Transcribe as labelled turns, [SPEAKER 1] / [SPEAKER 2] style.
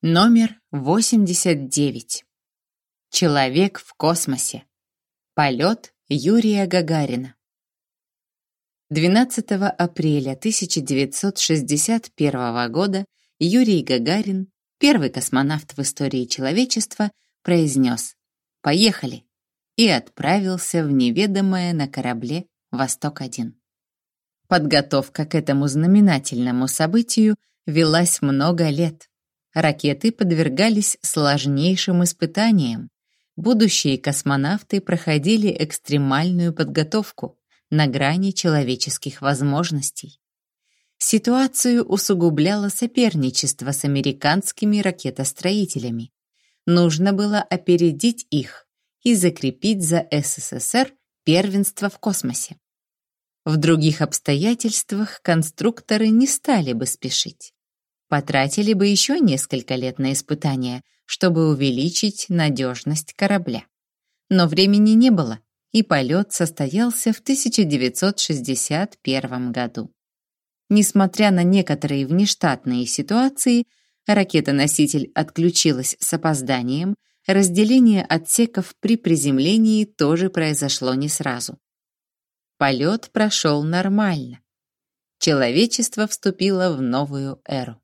[SPEAKER 1] Номер 89. Человек в космосе. Полет Юрия Гагарина. 12 апреля 1961 года Юрий Гагарин, первый космонавт в истории человечества, произнес «Поехали!» и отправился в неведомое на корабле «Восток-1». Подготовка к этому знаменательному событию велась много лет. Ракеты подвергались сложнейшим испытаниям. Будущие космонавты проходили экстремальную подготовку на грани человеческих возможностей. Ситуацию усугубляло соперничество с американскими ракетостроителями. Нужно было опередить их и закрепить за СССР первенство в космосе. В других обстоятельствах конструкторы не стали бы спешить потратили бы еще несколько лет на испытания, чтобы увеличить надежность корабля. Но времени не было, и полет состоялся в 1961 году. Несмотря на некоторые внештатные ситуации, ракета-носитель отключилась с опозданием, разделение отсеков при приземлении тоже произошло не сразу. Полет прошел нормально. Человечество вступило в новую эру.